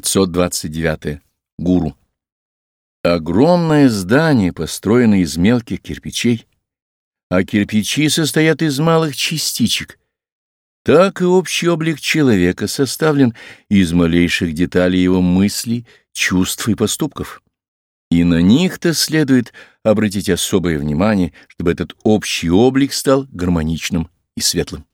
529. Гуру. Огромное здание построено из мелких кирпичей, а кирпичи состоят из малых частичек. Так и общий облик человека составлен из малейших деталей его мыслей, чувств и поступков. И на них-то следует обратить особое внимание, чтобы этот общий облик стал гармоничным и светлым.